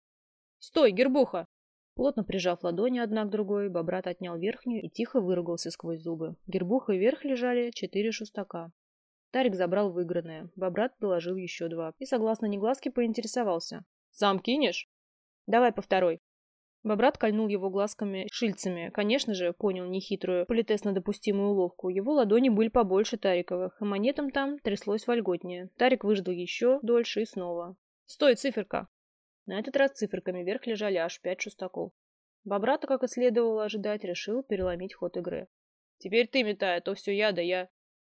A: «Стой, гербуха!» Плотно прижав ладони одна к другой, Бобрат отнял верхнюю и тихо выругался сквозь зубы. Гербуха и верх лежали четыре шустака. Тарик забрал выигранное. Бобрат доложил еще два. И, согласно негласке, поинтересовался. «Сам кинешь?» «Давай по второй». Бобрат кольнул его глазками шильцами. Конечно же, понял нехитрую, политесно допустимую уловку. Его ладони были побольше Тариковых, и монетам там тряслось вольготнее. Тарик выждал еще дольше и снова. «Стой, циферка!» На этот раз циферками вверх лежали аж пять шестаков. Бобрата, как и следовало ожидать, решил переломить ход игры. «Теперь ты метай, а то все я, да я...»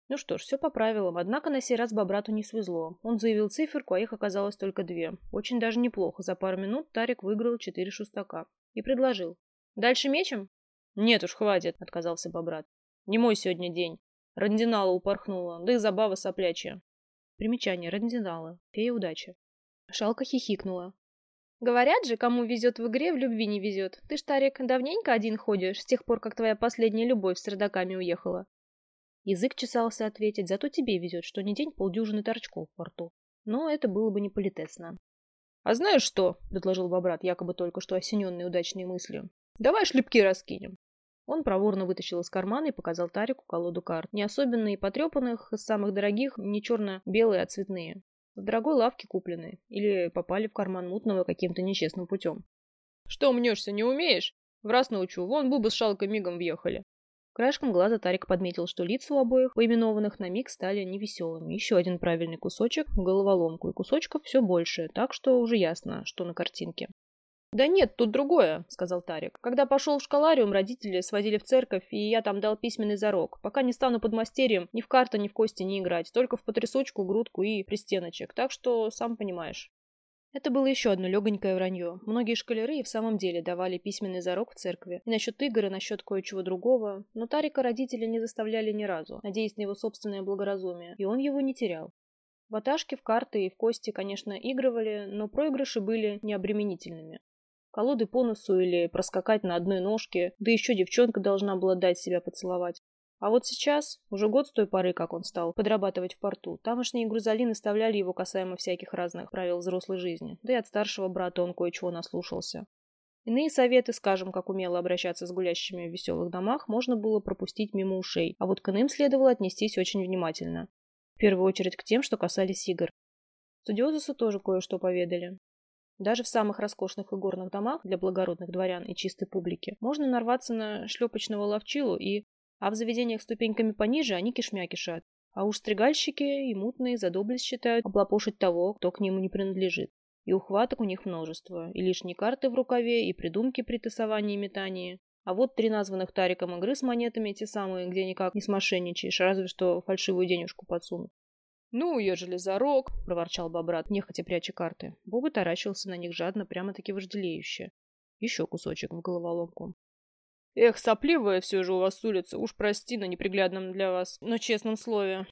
A: Ну что ж, все по правилам, однако на сей раз Бобрату не свезло. Он заявил циферку, а их оказалось только две. Очень даже неплохо. За пару минут Тарик выиграл четыре шустака. И предложил. «Дальше мечем?» «Нет уж, хватит», — отказался Бобрат. «Не мой сегодня день. Рандинала упорхнула, да и забава соплячья». Примечание. Рандинала. Фея удачи. Шалка хихикнула. Говорят же, кому везет в игре, в любви не везет. Ты ж, Тарик, давненько один ходишь, с тех пор, как твоя последняя любовь с родаками уехала. Язык чесался ответить, зато тебе везет, что не день полдюжины торчков в порту. Но это было бы не политесно.
B: «А знаешь что?» — предложил Бобрат, якобы только что осененный удачной мыслью. «Давай шлепки раскинем».
A: Он проворно вытащил из кармана и показал Тарику колоду карт. Не особенно и потрепанных, из самых дорогих, не черно-белые, а цветные. В дорогой лавке куплены. Или попали в карман мутного каким-то нечестным путем.
B: «Что мнешься, не умеешь? В раз научу. Вон Буба с Шалкой мигом въехали».
A: Краешком глаза Тарик подметил, что лица у обоих, поименованных на миг, стали невеселыми. Еще один правильный кусочек в головоломку, и кусочков все больше, так что уже ясно, что на картинке.
B: «Да нет, тут другое», — сказал Тарик. «Когда пошел в школариум, родители сводили в церковь, и я там дал письменный зарок. Пока не стану подмастерьем, ни в карты, ни в кости не играть, только в потрясучку, грудку и пристеночек. Так что, сам понимаешь».
A: Это было еще одно легонькое вранье. Многие шкалеры и в самом деле давали письменный зарок в церкви. И насчет игр, и насчет кое-чего другого. Но Тарика родители не заставляли ни разу, надеясь на его собственное благоразумие. И он его не терял. Ваташки в карты и в кости, конечно, игрывали, но проигрыши были необременительными. Колоды по носу или проскакать на одной ножке, да еще девчонка должна была дать себя поцеловать. А вот сейчас, уже год с той поры, как он стал подрабатывать в порту, тамошние грузоли наставляли его касаемо всяких разных правил взрослой жизни, да и от старшего брата он кое-чего наслушался. Иные советы, скажем, как умело обращаться с гулящими в веселых домах, можно было пропустить мимо ушей, а вот к иным следовало отнестись очень внимательно. В первую очередь к тем, что касались игр. Студиозусу тоже кое-что поведали. Даже в самых роскошных игорных домах для благородных дворян и чистой публики можно нарваться на шлепочного ловчилу и а в заведениях ступеньками пониже они кишмя кишат. А уж стригальщики и мутные за доблесть считают облапошить того, кто к нему не принадлежит. И ухваток у них множество, и лишние карты в рукаве, и придумки при тасовании и метании. А вот три названных Тариком игры с монетами, те самые, где никак не смошенничаешь, разве что фальшивую денежку подсунут.
B: «Ну, ежели зарок», —
A: проворчал Бобрат, нехотя пряча карты. Боба таращился на них жадно, прямо-таки вожделеюще. Еще кусочек в головоломку.
B: Эх, сопливая все же у вас улица, уж прости на неприглядном для вас, но честном слове.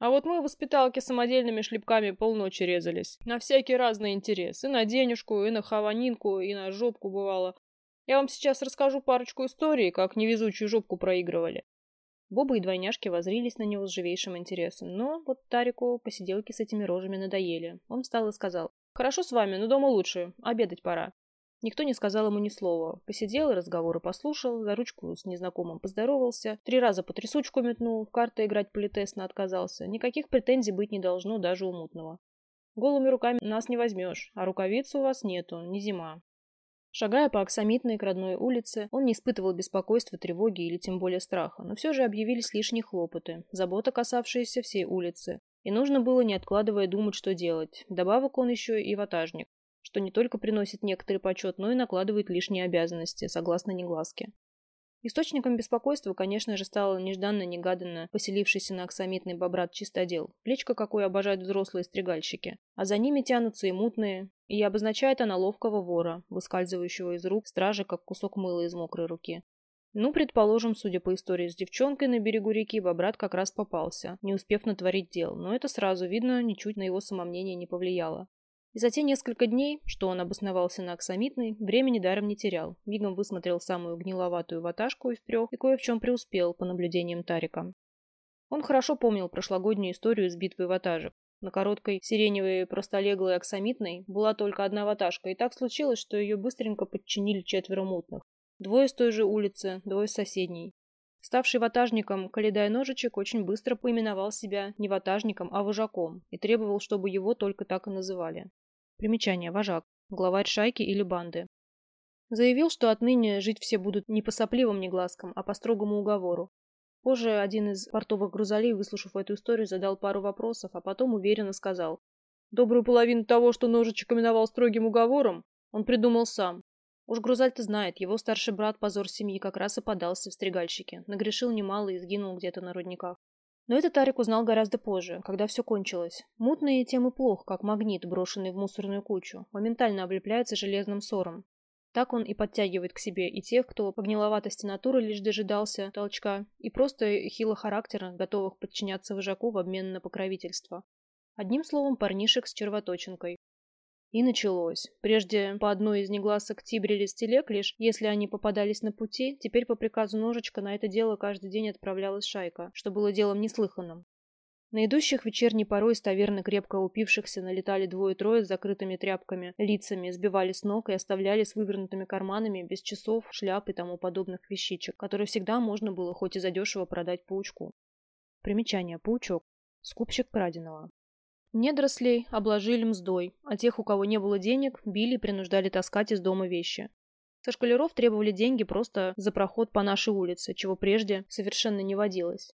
B: А вот мы в воспиталке самодельными шлепками полночи резались. На всякий разный интерес. И на денежку, и на хаванинку, и на жопку бывало. Я вам сейчас расскажу парочку историй, как невезучую жопку проигрывали.
A: Боба и двойняшки возрились на него с живейшим интересом, но вот Тарику посиделки с этими рожами надоели. Он встал и сказал, «Хорошо с вами, но дома лучше, обедать пора». Никто не сказал ему ни слова. Посидел разговоры послушал, за ручку с незнакомым поздоровался, три раза по трясучку метнул, в карты играть политесно отказался. Никаких претензий быть не должно даже у мутного. Голыми руками нас не возьмешь, а рукавиц у вас нету, не зима. Шагая по оксамитной к родной улице, он не испытывал беспокойства, тревоги или тем более страха, но все же объявились лишние хлопоты, забота, касавшаяся всей улицы. И нужно было, не откладывая, думать, что делать. Вдобавок он еще и ватажник что не только приносит некоторый почет, но и накладывает лишние обязанности, согласно негласке. Источником беспокойства, конечно же, стал нежданно-негаданно поселившийся на оксамитный бобрат чистодел, плечко какой обожают взрослые стригальщики, а за ними тянутся и мутные, и обозначает она ловкого вора, выскальзывающего из рук стражи, как кусок мыла из мокрой руки. Ну, предположим, судя по истории с девчонкой на берегу реки, Бобрат как раз попался, не успев натворить дел, но это сразу видно, ничуть на его самомнение не повлияло. И за те несколько дней, что он обосновался на Аксамитной, времени даром не терял. Мигом высмотрел самую гниловатую ваташку из трех и кое в чем преуспел, по наблюдениям Тарика. Он хорошо помнил прошлогоднюю историю с битвой ватажек. На короткой сиреневой простолеглой Аксамитной была только одна ваташка, и так случилось, что ее быстренько подчинили четверо мутных. Двое с той же улицы, двое с соседней. Ставший ватажником Каледай Ножичек очень быстро поименовал себя не ватажником, а вожаком и требовал, чтобы его только так и называли. Примечание. Вожак. Главарь шайки или банды. Заявил, что отныне жить все будут не по сопливым негласкам, а по строгому уговору. Позже один из портовых грузолей, выслушав эту историю, задал пару вопросов, а потом уверенно сказал. Добрую половину того, что ножичек именовал строгим уговором, он придумал сам. Уж Грузаль-то знает, его старший брат, позор семьи, как раз и подался в стригальщики. Нагрешил немало и сгинул где-то на рудниках. Но это Тарик узнал гораздо позже, когда все кончилось. Мутные тем и плох, как магнит, брошенный в мусорную кучу, моментально облепляется железным ссором. Так он и подтягивает к себе и тех, кто по гниловатости натуры лишь дожидался толчка, и просто хило характера, готовых подчиняться вожаку в обмен на покровительство. Одним словом, парнишек с червоточинкой. И началось. Прежде по одной из негласок тибрили стелек лишь, если они попадались на пути, теперь по приказу ножичка на это дело каждый день отправлялась шайка, что было делом неслыханным. На идущих вечерней порой из таверны крепко упившихся налетали двое-трое с закрытыми тряпками, лицами, сбивали с ног и оставляли с вывернутыми карманами, без часов, шляп и тому подобных вещичек, которые всегда можно было хоть и задешево продать паучку. Примечание. Паучок. Скупщик краденого. Недорослей обложили мздой, а тех, у кого не было денег, били и принуждали таскать из дома вещи. Со шкалеров требовали деньги просто за проход по нашей улице, чего прежде совершенно не водилось.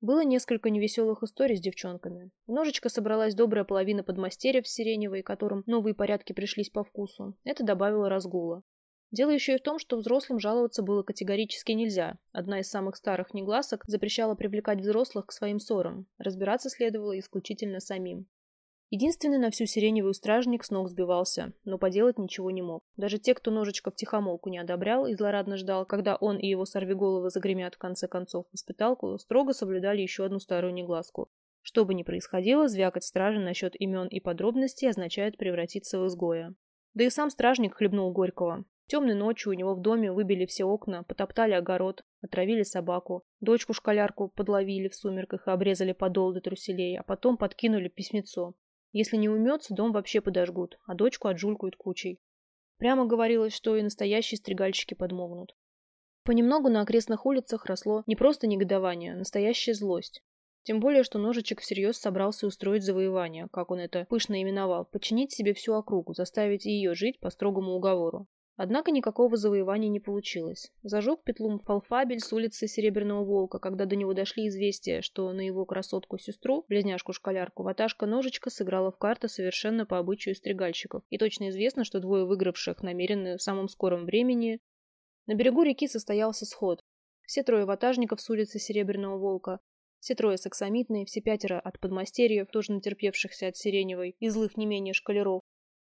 A: Было несколько невеселых историй с девчонками. В ножечко собралась добрая половина подмастерьев с Сиреневой, которым новые порядки пришлись по вкусу. Это добавило разгула. Дело еще и в том, что взрослым жаловаться было категорически нельзя. Одна из самых старых негласок запрещала привлекать взрослых к своим ссорам. Разбираться следовало исключительно самим. Единственный на всю сиреневую стражник с ног сбивался, но поделать ничего не мог. Даже те, кто ножичка в тихомолку не одобрял и злорадно ждал, когда он и его сорвиголовы загремят в конце концов в воспиталку, строго соблюдали еще одну старую негласку. Что бы ни происходило, звякать стражи насчет имен и подробностей означает превратиться в изгоя. Да и сам стражник хлебнул горького. Темной ночью у него в доме выбили все окна, потоптали огород, отравили собаку, дочку-школярку подловили в сумерках и обрезали подол до труселей, а потом подкинули письмецо. Если не умется, дом вообще подожгут, а дочку отжулькают кучей. Прямо говорилось, что и настоящие стригальщики подмогнут. Понемногу на окрестных улицах росло не просто негодование, а настоящая злость. Тем более, что Ножичек всерьез собрался устроить завоевание, как он это пышно именовал, подчинить себе всю округу, заставить ее жить по строгому уговору. Однако никакого завоевания не получилось. Зажег Петлум Фалфабель с улицы Серебряного Волка, когда до него дошли известия, что на его красотку-сестру, близняшку-школярку, ваташка Ножичка сыграла в карты совершенно по обычаю стригальщиков. И точно известно, что двое выигравших намерены в самом скором времени... На берегу реки состоялся сход. Все трое ватажников с улицы Серебряного Волка, все трое саксамитные, все пятеро от подмастерьев, тоже натерпевшихся от Сиреневой, и злых не менее шкалеров,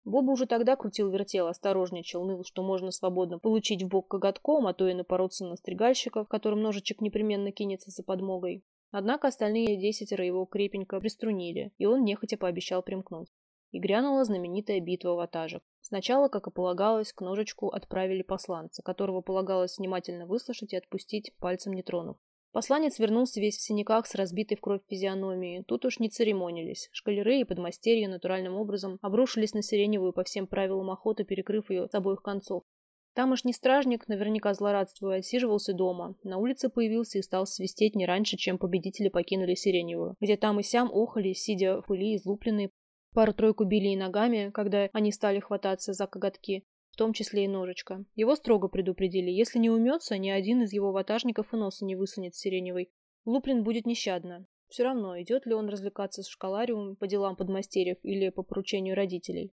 A: Боба уже тогда крутил-вертел, осторожничал, ныл, что можно свободно получить в бок коготком, а то и напороться на стригальщиков, которым ножичек непременно кинется за подмогой. Однако остальные десятеро его крепенько приструнили, и он нехотя пообещал примкнуть. И грянула знаменитая битва ватажек. Сначала, как и полагалось, к ножичку отправили посланца, которого полагалось внимательно выслушать и отпустить, пальцем не тронув. Посланец вернулся весь в синяках с разбитой в кровь физиономией. Тут уж не церемонились. Шкалеры и подмастерья натуральным образом обрушились на Сиреневую по всем правилам охоты, перекрыв ее с обоих концов. Тамошний стражник, наверняка злорадствуя, отсиживался дома. На улице появился и стал свистеть не раньше, чем победители покинули Сиреневую, где там и сям охали, сидя в пыли излупленные, пару-тройку били и ногами, когда они стали хвататься за коготки в том числе и ножичка. Его строго предупредили, если не умется, ни один из его ватажников и носа не высунет сиреневый. Луплин будет нещадно. Все равно, идет ли он развлекаться с школариумом по делам подмастерьев или по поручению родителей.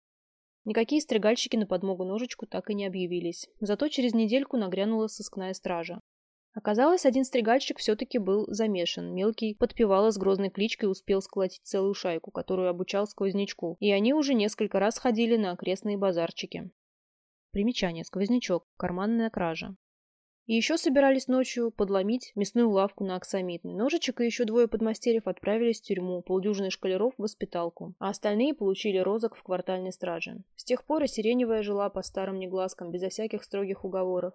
A: Никакие стригальщики на подмогу ножичку так и не объявились. Зато через недельку нагрянула сыскная стража. Оказалось, один стригальщик все-таки был замешан. Мелкий подпевала с грозной кличкой и успел сколотить целую шайку, которую обучал сквознячку. И они уже несколько раз ходили на окрестные базарчики. Примечание. Сквознячок. Карманная кража. И еще собирались ночью подломить мясную лавку на Оксамитной. Ножичек и еще двое подмастерьев отправились в тюрьму, полдюжины шкалеров в воспиталку, а остальные получили розок в квартальной страже. С тех пор и Сиреневая жила по старым негласкам, безо всяких строгих уговоров.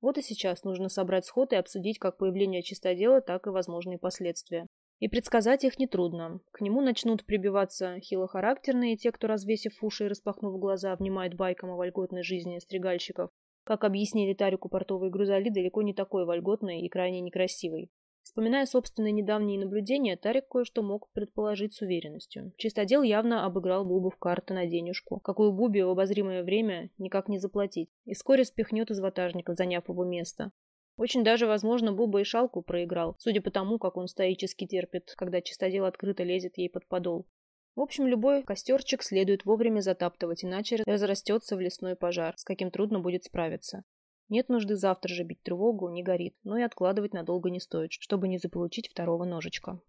A: Вот и сейчас нужно собрать сход и обсудить как появление чистодела, так и возможные последствия. И предсказать их нетрудно. К нему начнут прибиваться хилохарактерные, те, кто, развесив уши и распахнув глаза, внимает байкам о вольготной жизни стригальщиков. Как объяснили Тарику портовые грузоли, далеко не такой вольготной и крайне некрасивой. Вспоминая собственные недавние наблюдения, Тарик кое-что мог предположить с уверенностью. Чистодел явно обыграл Бубу в карты на денежку, какую Бубе в обозримое время никак не заплатить, и вскоре спихнет из ватажников, заняв его место. Очень даже, возможно, Буба и шалку проиграл, судя по тому, как он стоически терпит, когда чистодел открыто лезет ей под подол. В общем, любой костерчик следует вовремя затаптывать, иначе разрастется в лесной пожар, с каким трудно будет справиться. Нет нужды завтра же бить тревогу, не горит, но и откладывать надолго не стоит, чтобы не заполучить второго ножичка.